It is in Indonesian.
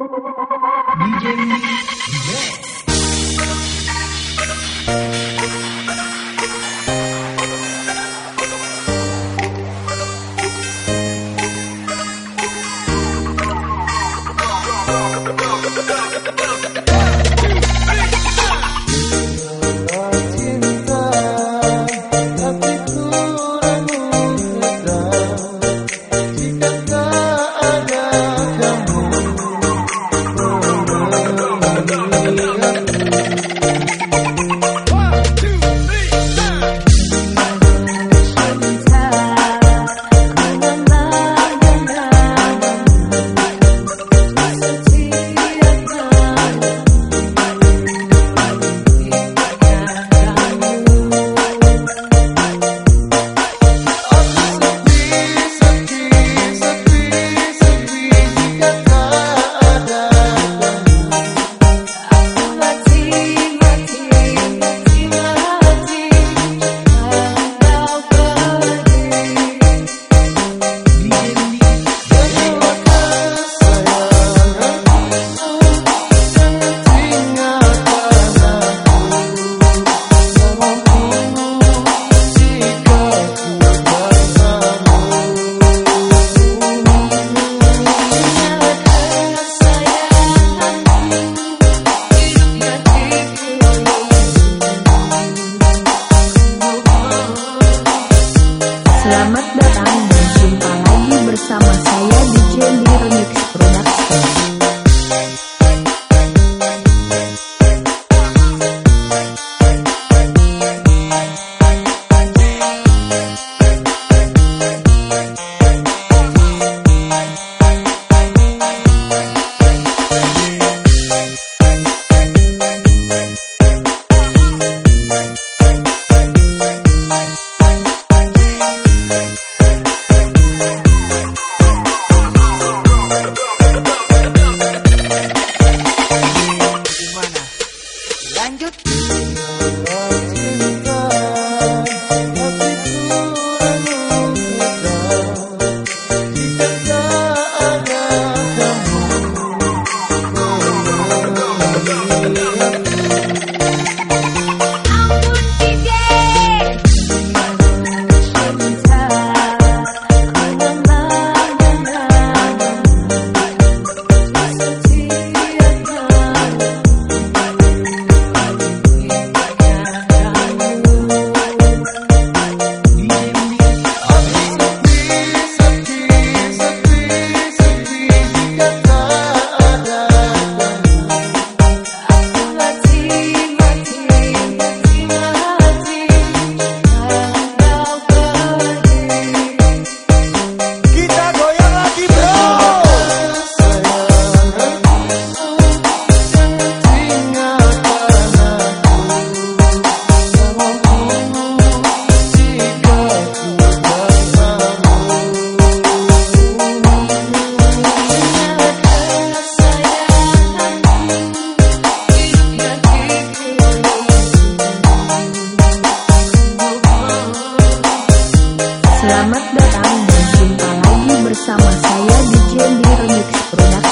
DJ Max. Lanjut. dan jumpa lagi bersama saya di Jendi Remix Produk.